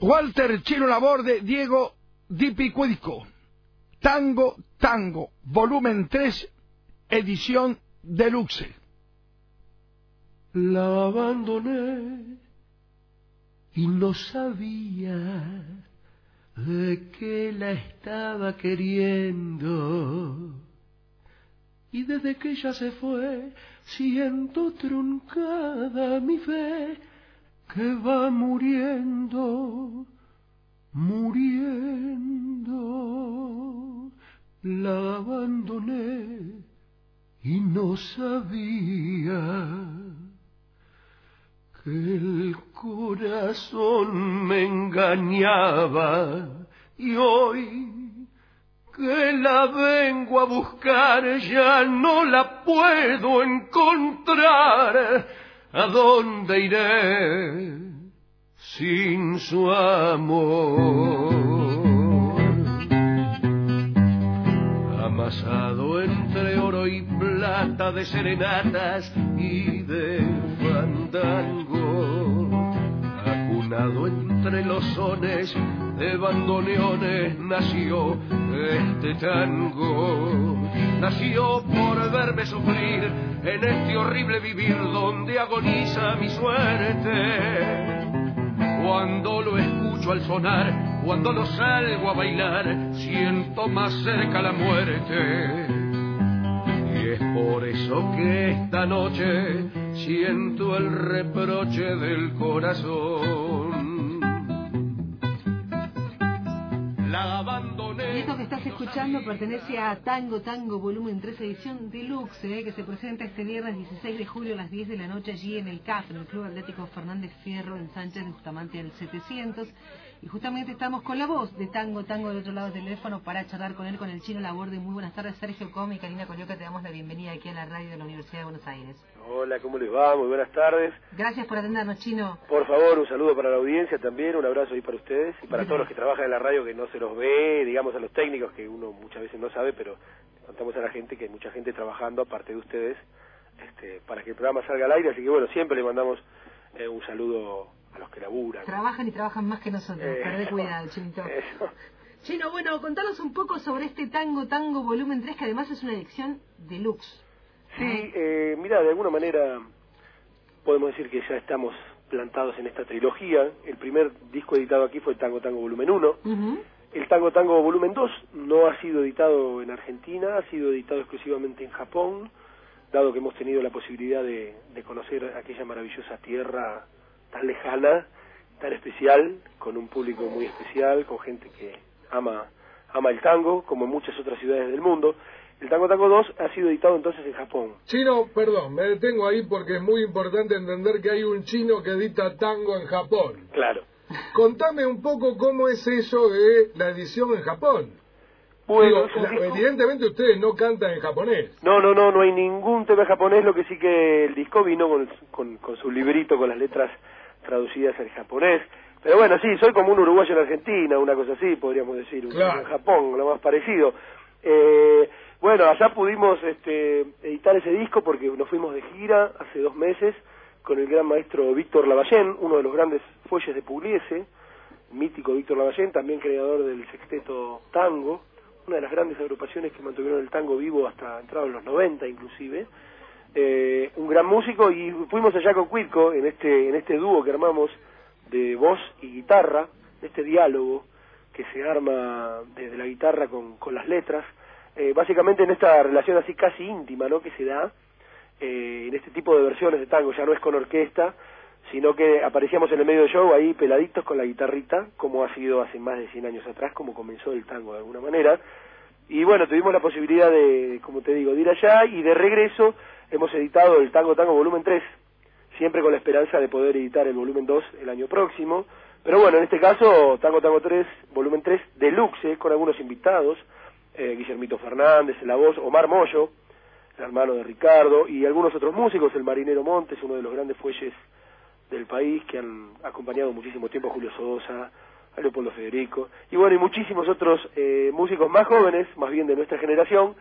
Walter Chino Laborde, Diego Di Picuico. Tango, Tango, volumen 3, edición deluxe. La abandoné y no sabía de qué la estaba queriendo. Y desde que ella se fue, siento truncada mi fe que va muriendo, muriendo. La abandoné y no sabía que el corazón me engañaba y hoy que la vengo a buscar ya no la puedo encontrar. ¿A dónde iré sin su amor? Amasado entre oro y plata de serenatas y de fandango, acunado entre los sones de bandoneones nació este tango. Nació por verme sufrir en este horrible vivir donde agoniza mi suerte. Cuando lo escucho al sonar, cuando lo salgo a bailar, siento más cerca la muerte. Y es por eso que esta noche siento el reproche del corazón. La abandoné. Y esto que estás escuchando pertenece a Tango Tango Volumen 3 edición deluxe, eh, que se presenta este viernes 16 de julio a las 10 de la noche allí en el CAF, en el Club Atlético Fernández Fierro, en Sánchez de Bustamante del 700. Y justamente estamos con la voz de Tango Tango del otro lado del teléfono para charlar con él, con el chino Laborde. Muy buenas tardes, Sergio Comi, Karina Colioca, te damos la bienvenida aquí a la radio de la Universidad de Buenos Aires. Hola, ¿cómo les va? Muy buenas tardes. Gracias por atendernos, chino. Por favor, un saludo para la audiencia también, un abrazo ahí para ustedes y para todos los que trabajan en la radio que no se los ve, digamos a los técnicos que uno muchas veces no sabe, pero contamos a la gente que hay mucha gente trabajando aparte de ustedes este, para que el programa salga al aire, así que bueno, siempre le mandamos eh, un saludo a los que laburan. Trabajan y trabajan más que nosotros, Eh, perdé cuidado, chinito. Eso. Chino, bueno, contanos un poco sobre este Tango Tango Volumen 3, que además es una edición deluxe. Sí, eh, mira, de alguna manera podemos decir que ya estamos plantados en esta trilogía. El primer disco editado aquí fue Tango Tango Volumen 1. Ujú. El Tango Tango Volumen 2 no ha sido editado en Argentina, ha sido editado exclusivamente en Japón, dado que hemos tenido la posibilidad de, de conocer aquella maravillosa tierra tan lejana, tan especial, con un público muy especial, con gente que ama, ama el tango, como en muchas otras ciudades del mundo. El Tango Tango 2 ha sido editado entonces en Japón. Chino, perdón, me detengo ahí porque es muy importante entender que hay un chino que edita tango en Japón. Claro. Contame un poco cómo es eso de la edición en Japón. Bueno, Digo, la- evidentemente ustedes no cantan en japonés. No, no, no, no hay ningún tema japonés, lo que sí que el disco vino con, con, con su librito, con las letras traducidas al japonés. Pero bueno, sí, soy como un uruguayo en Argentina, una cosa así, podríamos decir, un- Claro. en Japón, lo más parecido. Eh, bueno, allá pudimos este, editar ese disco porque nos fuimos de gira hace dos meses con el gran maestro Víctor Lavallén, uno de los grandes fuelles de Pugliese, mítico Víctor Lavallén, también creador del sexteto Tango, una de las grandes agrupaciones que mantuvieron el tango vivo hasta entrados los 90 inclusive, eh, un gran músico y fuimos allá con Cuitco en este, en este dúo que armamos de voz y guitarra, este diálogo que se arma desde la guitarra con, con las letras, eh, básicamente en esta relación así casi íntima ¿no? que se da eh, en este tipo de versiones de tango, ya no es con orquesta, sino que aparecíamos en el medio del show ahí peladitos con la guitarrita, como ha sido hace más de 100 años atrás, como comenzó el tango de alguna manera. Y bueno, tuvimos la posibilidad de, como te digo, de ir allá y de regreso hemos editado el Tango Tango Volumen 3, siempre con la esperanza de poder editar el Volumen 2 el año próximo. Pero bueno, en este caso, Tango Tango 3, Volumen 3, deluxe, con algunos invitados, eh, Guillermito Fernández la voz, Omar Moyo, hermano de Ricardo, y algunos otros músicos, el Marinero Montes, uno de los grandes fuelles del país que han acompañado muchísimo tiempo a Julio Sosa, a Leopoldo Federico, y bueno, y muchísimos otros eh, músicos más jóvenes, más bien de nuestra generación.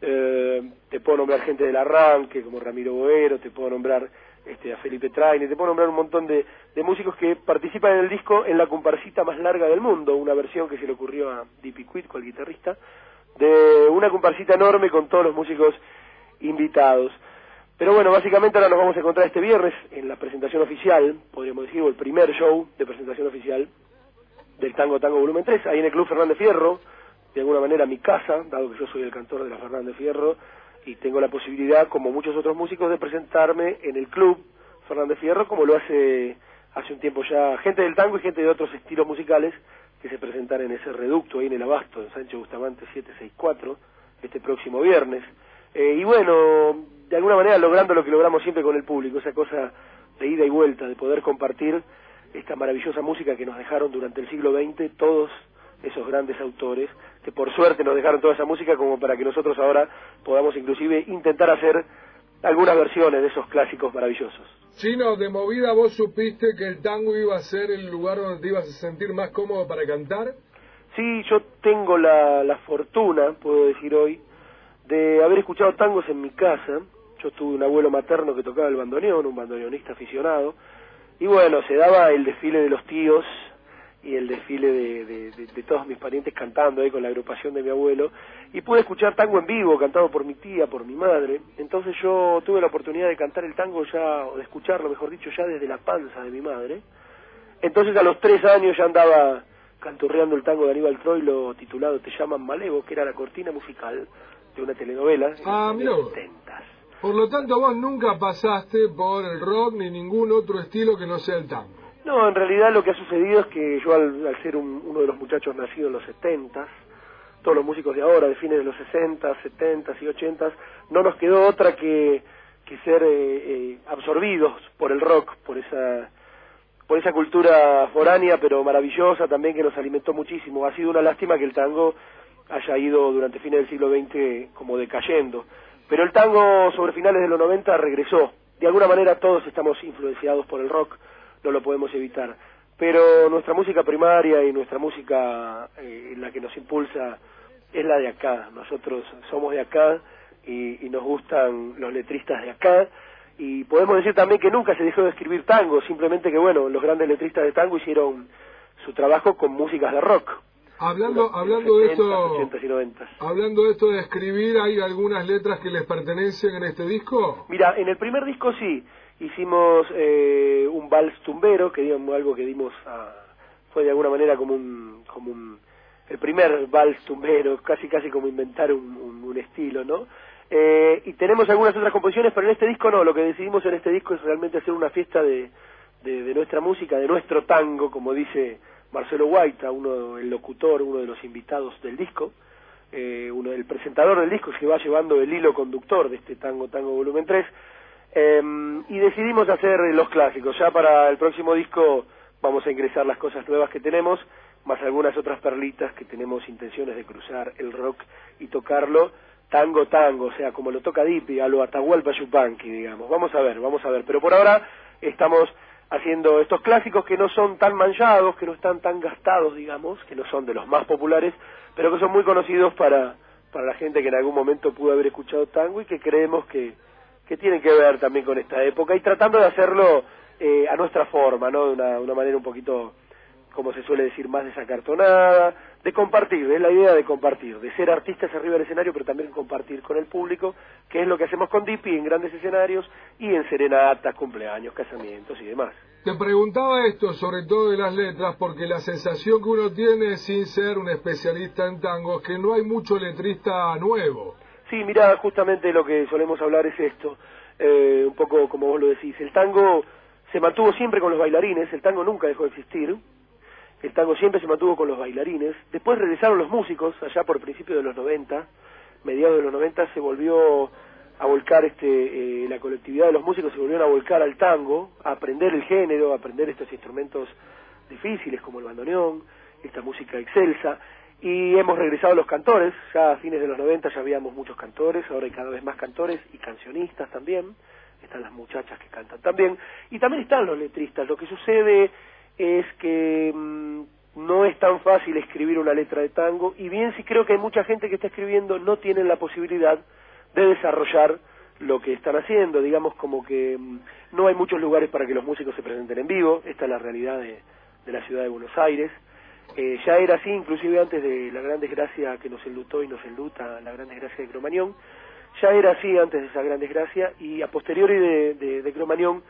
Eh, te puedo nombrar gente del arranque, como Ramiro Boero, te puedo nombrar este, a Felipe Traine, te puedo nombrar un montón de, de músicos que participan en el disco en la comparsita más larga del mundo, una versión que se le ocurrió a Dippy Quidco, el guitarrista, de una comparsita enorme con todos los músicos invitados. Pero bueno, básicamente ahora nos vamos a encontrar este viernes en la presentación oficial, podríamos decir, o el primer show de presentación oficial del Tango Tango Volumen 3, ahí en el Club Fernández Fierro, de alguna manera mi casa, dado que yo soy el cantor de la Fernández Fierro, y tengo la posibilidad, como muchos otros músicos, de presentarme en el Club Fernández Fierro, como lo hace hace un tiempo ya gente del tango y gente de otros estilos musicales que se presentan en ese reducto ahí en el Abasto, en Sánchez Bustamante 764, este próximo viernes. Eh, y bueno, de alguna manera logrando lo que logramos siempre con el público, esa cosa de ida y vuelta, de poder compartir esta maravillosa música que nos dejaron durante el siglo XX todos esos grandes autores, que por suerte nos dejaron toda esa música como para que nosotros ahora podamos inclusive intentar hacer algunas versiones de esos clásicos maravillosos. Chino, de movida vos supiste que el tango iba a ser el lugar donde te ibas a sentir más cómodo para cantar? Sí, yo tengo la, la fortuna, puedo decir hoy, de haber escuchado tangos en mi casa. Yo tuve un abuelo materno que tocaba el bandoneón, un bandoneonista aficionado, y bueno, se daba el desfile de los tíos y el desfile de, de, todos mis parientes cantando ahí con la agrupación de mi abuelo. Y pude escuchar tango en vivo cantado por mi tía, por mi madre. Entonces yo tuve la oportunidad de cantar el tango ya o de escucharlo mejor dicho ya desde la panza de mi madre. Entonces a los tres años ya andaba canturreando el tango de Aníbal Troilo titulado Te llaman Malevo que era la cortina musical de una telenovela ah, en los 70 por lo tanto vos nunca pasaste por el rock ni ningún otro estilo que no sea el tango. No, en realidad lo que ha sucedido es que yo al, ser uno de los muchachos nacidos en los 70, todos los músicos de ahora, de fines de los 60, 70 y 80, no nos quedó otra que, que ser eh, eh, absorbidos por el rock, por esa por esa cultura foránea pero maravillosa también que nos alimentó muchísimo. Ha sido una lástima que el tango haya ido durante fines del siglo XX como decayendo. Pero el tango sobre finales de los 90 regresó. De alguna manera todos estamos influenciados por el rock no lo podemos evitar. Pero nuestra música primaria y nuestra música, eh, la que nos impulsa, es la de acá. Nosotros somos de acá y, y nos gustan los letristas de acá. Y podemos decir también que nunca se dejó de escribir tango, simplemente que, bueno, los grandes letristas de tango hicieron su trabajo con músicas de rock. Hablando, hablando de esto, hablando de esto de escribir, ¿hay algunas letras que les pertenecen en este disco? Mira, en el primer disco sí, hicimos eh, un vals tumbero, que digamos algo que dimos a, fue de alguna manera como un, como un, el primer vals tumbero, casi casi como inventar un, un, estilo, ¿no? Eh, y tenemos algunas otras composiciones, pero en este disco no, lo que decidimos en este disco es realmente hacer una fiesta de, de, nuestra música, de nuestro tango, como dice Marcelo Guaita, uno, el locutor, uno de los invitados del disco, eh, uno el presentador del disco que va llevando el hilo conductor de este tango, tango volumen 3, Em, y decidimos hacer los clásicos. Ya para el próximo disco vamos a ingresar las cosas nuevas que tenemos, más algunas otras perlitas que tenemos intenciones de cruzar el rock y tocarlo tango tango, o sea, como lo toca Dipi, a lo Atahualpa Yupanqui, digamos. Vamos a ver, vamos a ver. Pero por ahora estamos haciendo estos clásicos que no son tan manchados, que no están tan gastados, digamos, que no son de los más populares, pero que son muy conocidos para, para la gente que en algún momento pudo haber escuchado tango y que creemos que que tienen que ver también con esta época y tratando de hacerlo eh, a nuestra forma, ¿no? De una, una, manera un poquito, como se suele decir, más desacartonada, de compartir, es la idea de compartir, de ser artistas arriba del escenario, pero también compartir con el público, que es lo que hacemos con Dipi en grandes escenarios y en serenatas, cumpleaños, casamientos y demás. Te preguntaba esto, sobre todo de las letras, porque la sensación que uno tiene sin ser un especialista en tango es que no hay mucho letrista nuevo. Sí, mira, justamente lo que solemos hablar es esto, eh, un poco como vos lo decís. El tango se mantuvo siempre con los bailarines, el tango nunca dejó de existir, el tango siempre se mantuvo con los bailarines. Después regresaron los músicos, allá por principios de los 90, mediados de los 90 se volvió a volcar este eh, la colectividad de los músicos se volvieron a volcar al tango, a aprender el género, a aprender estos instrumentos difíciles como el bandoneón, esta música excelsa, y hemos regresado los cantores, ya a fines de los 90 ya habíamos muchos cantores, ahora hay cada vez más cantores y cancionistas también, están las muchachas que cantan también, y también están los letristas. Lo que sucede es que mm, no es tan fácil escribir una letra de tango, y bien si creo que hay mucha gente que está escribiendo no tienen la posibilidad de desarrollar lo que están haciendo, digamos como que mm, no hay muchos lugares para que los músicos se presenten en vivo, esta es la realidad de, la ciudad de Buenos Aires. Eh, ya era así, inclusive antes de la gran desgracia que nos enlutó y nos enluta la gran desgracia de Cromañón, ya era así antes de esa gran desgracia y a posteriori de, de, Cromañón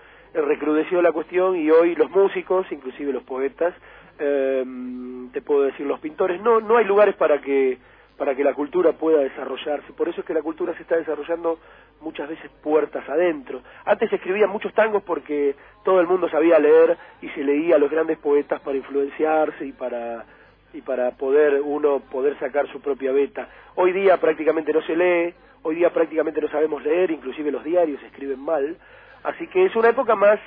recrudeció la cuestión y hoy los músicos, inclusive los poetas, eh, te puedo decir los pintores, no, no hay lugares para que para que la cultura pueda desarrollarse. Por eso es que la cultura se está desarrollando muchas veces puertas adentro. Antes se escribían muchos tangos porque todo el mundo sabía leer y se leía a los grandes poetas para influenciarse y para y para poder uno poder sacar su propia beta. Hoy día prácticamente no se lee, hoy día prácticamente no sabemos leer, inclusive los diarios se escriben mal, así que es una época más,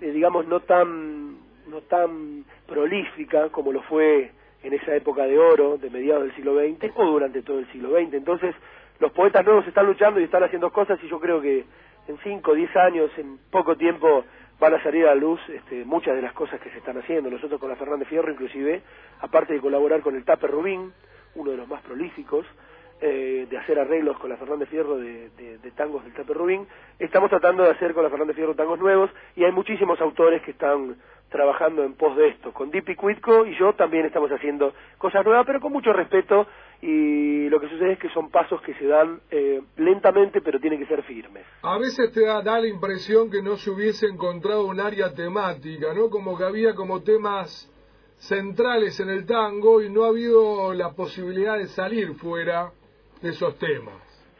eh, digamos, no tan no tan prolífica como lo fue en esa época de oro de mediados del siglo XX o durante todo el siglo XX. Entonces, los poetas nuevos están luchando y están haciendo cosas y yo creo que en 5 o 10 años, en poco tiempo, van a salir a la luz este, muchas de las cosas que se están haciendo. Nosotros con la Fernández Fierro, inclusive, aparte de colaborar con el Tape Rubín, uno de los más prolíficos, eh, de hacer arreglos con la Fernández Fierro de, tangos del Tape Rubín, estamos tratando de hacer con la Fernández Fierro tangos nuevos y hay muchísimos autores que están trabajando en pos de esto. Con Dipi Cuitco y yo también estamos haciendo cosas nuevas, pero con mucho respeto y lo que sucede es que son pasos que se dan eh, lentamente, pero tienen que ser firmes. A veces te da, da, la impresión que no se hubiese encontrado un área temática, ¿no? Como que había como temas centrales en el tango y no ha habido la posibilidad de salir fuera de esos temas.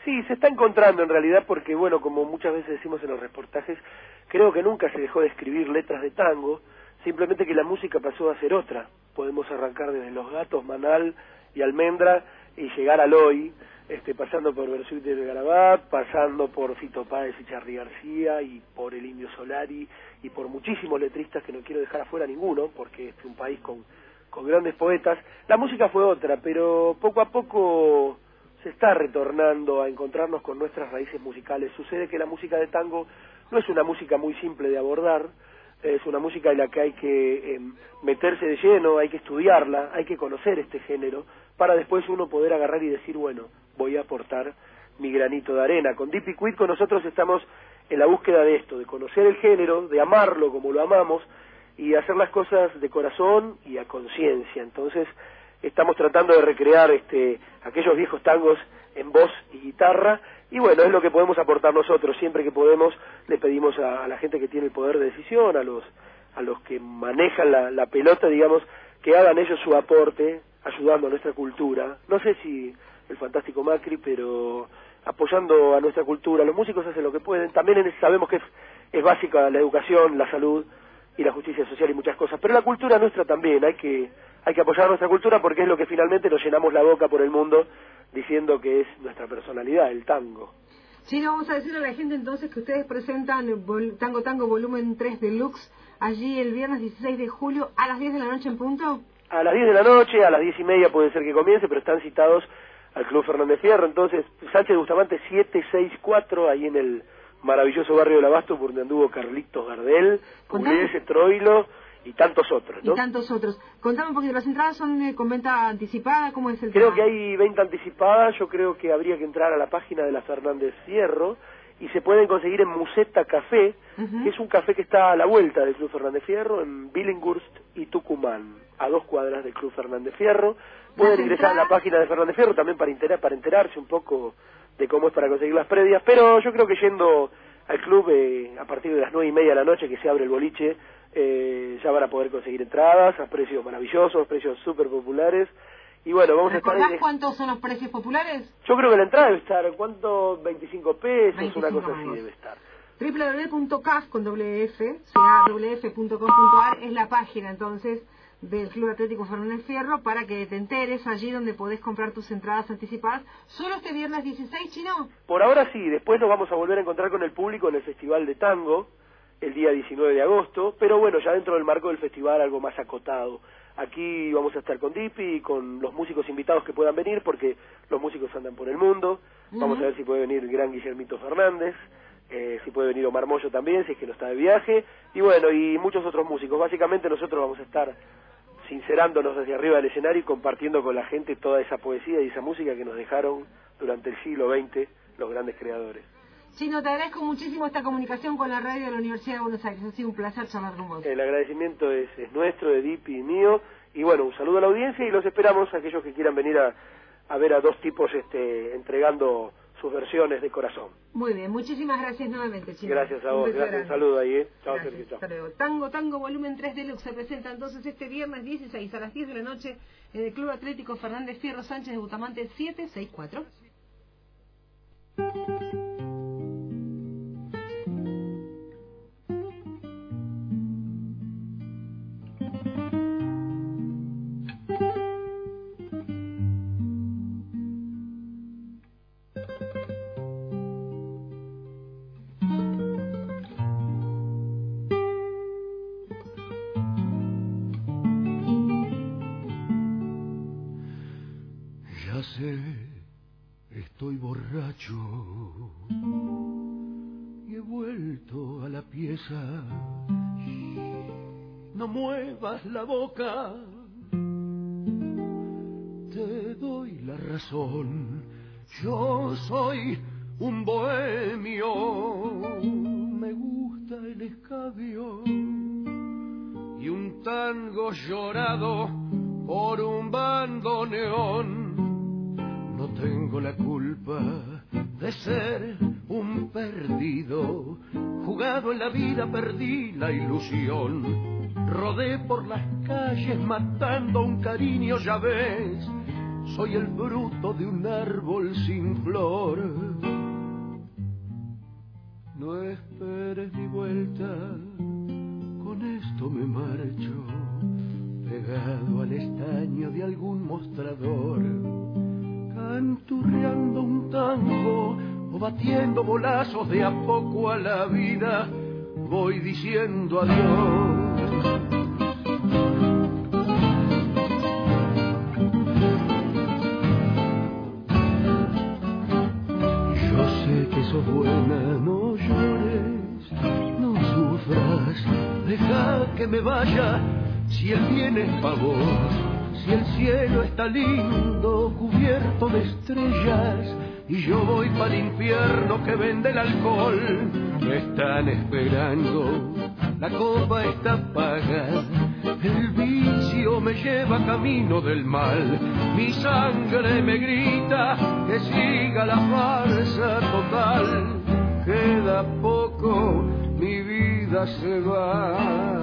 Sí, se está encontrando en realidad porque, bueno, como muchas veces decimos en los reportajes, creo que nunca se dejó de escribir letras de tango, simplemente que la música pasó a ser otra. Podemos arrancar desde Los Gatos, Manal y Almendra y llegar al hoy, este, pasando por Versuit de Garabat, pasando por Fito Páez y Charly García y por el Indio Solari y por muchísimos letristas que no quiero dejar afuera ninguno, porque es un país con, con grandes poetas. La música fue otra, pero poco a poco se está retornando a encontrarnos con nuestras raíces musicales. Sucede que la música de tango no es una música muy simple de abordar, es una música en la que hay que eh, meterse de lleno, hay que estudiarla, hay que conocer este género, para después uno poder agarrar y decir, bueno, voy a aportar mi granito de arena. Con Deep Quid con nosotros estamos en la búsqueda de esto, de conocer el género, de amarlo como lo amamos y hacer las cosas de corazón y a conciencia. Entonces, estamos tratando de recrear este, aquellos viejos tangos en voz y guitarra y bueno, es lo que podemos aportar nosotros, siempre que podemos le pedimos a, la gente que tiene el poder de decisión, a los, a los que manejan la, pelota, digamos, que hagan ellos su aporte ayudando a nuestra cultura. No sé si el fantástico Macri, pero apoyando a nuestra cultura. Los músicos hacen lo que pueden. También sabemos que es básica la educación, la salud y la justicia social y muchas cosas. Pero la cultura nuestra también. Hay que, hay que apoyar nuestra cultura porque es lo que finalmente nos llenamos la boca por el mundo diciendo que es nuestra personalidad, el tango. Sí, no, vamos a decirle a la gente entonces que ustedes presentan Tango Tango Volumen 3 Deluxe allí el viernes 16 de julio a las 10 de la noche en punto. A las 10 de la noche, a las 10 y media puede ser que comience, pero están citados al Club Fernández Fierro. Entonces, Sánchez Bustamante 764, ahí en el maravilloso barrio del Abasto, por donde anduvo Carlitos Gardel, Pugliese, Troilo y tantos otros, ¿no? Y tantos otros. Contame un poquito, ¿las entradas son eh, con venta anticipada? ¿Cómo es el Creo tema? que hay venta anticipada, yo creo que habría que entrar a la página de la Fernández Fierro y se pueden conseguir en Museta Café, uh -huh. que es un café que está a la vuelta del Club Fernández Fierro, en Billinghurst y Tucumán, a dos cuadras del Club Fernández Fierro. Pueden ingresar a la página de Fernández Fierro también para, enterar, para enterarse un poco de cómo es para conseguir las predias, pero yo creo que yendo al club eh, a partir de las nueve y media de la noche que se abre el boliche, eh, ya van a poder conseguir entradas a precios maravillosos, precios súper populares. Y bueno, vamos a estar cuántos son los precios populares? Yo creo que la entrada debe estar, ¿cuánto? 25 pesos, 25 una cosa así debe estar. www.caf con doble F, cawf.com.ar es la página entonces del Club Atlético Fernández Fierro para que te enteres allí donde podés comprar tus entradas anticipadas. ¿Solo este viernes 16, Chino? Por ahora sí, después nos vamos a volver a encontrar con el público en el Festival de Tango el día 19 de agosto, pero bueno, ya dentro del marco del festival algo más acotado. Aquí vamos a estar con Dipi y con los músicos invitados que puedan venir, porque los músicos andan por el mundo. Uh -huh. Vamos a ver si puede venir el gran Guillermito Fernández, eh, si puede venir Omar Moyo también, si es que no está de viaje, y bueno, y muchos otros músicos. Básicamente nosotros vamos a estar sincerándonos desde arriba del escenario y compartiendo con la gente toda esa poesía y esa música que nos dejaron durante el siglo XX los grandes creadores. Chino, te agradezco muchísimo esta comunicación con la radio de la Universidad de Buenos Aires. Ha sido un placer charlar con vos. El agradecimiento es, es nuestro, de Dipi y mío. Y bueno, un saludo a la audiencia y los esperamos a aquellos que quieran venir a, a ver a dos tipos este, entregando sus versiones de corazón. Muy bien, muchísimas gracias nuevamente, Chino. Gracias a Un vos, beso gracias, un saludo ahí, ¿eh? Chao, Gracias, Sergio, chao. hasta luego. Tango, Tango, volumen 3 Deluxe se presenta entonces este viernes 16 a las 10 de la noche en el Club Atlético Fernández Fierro Sánchez de Butamante 764. Y he vuelto a la pieza. No muevas la boca, te doy la razón. Yo soy un bohemio, me gusta el escabio y un tango llorado por un bandoneón. No tengo la culpa de ser un perdido. Jugado en la vida perdí la ilusión. Rodé por las calles matando un cariño, ya ves. Soy el fruto de un árbol sin flor. No esperes mi vuelta, con esto me marcho, pegado al estaño de algún mostrador, canturreando un tango o batiendo bolazos de a poco a la vida, voy diciendo adiós. Yo sé que sos buena, no llores, no sufras, deja que me vaya, si el bien es si el cielo está lindo, cubierto de estrellas, y yo voy para el infierno que vende el alcohol, me están esperando, la copa está paga, el vicio me lleva camino del mal, mi sangre me grita que siga la farsa total, queda poco, mi vida se va.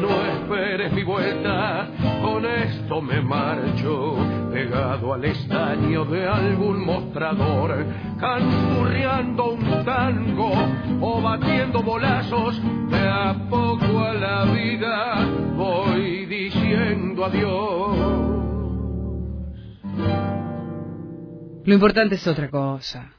No esperes mi vuelta, con esto me marcho, pegado al estaño de algún mostrador, canturreando un tango o batiendo bolazos, de a poco a la vida voy diciendo adiós. Lo importante es otra cosa.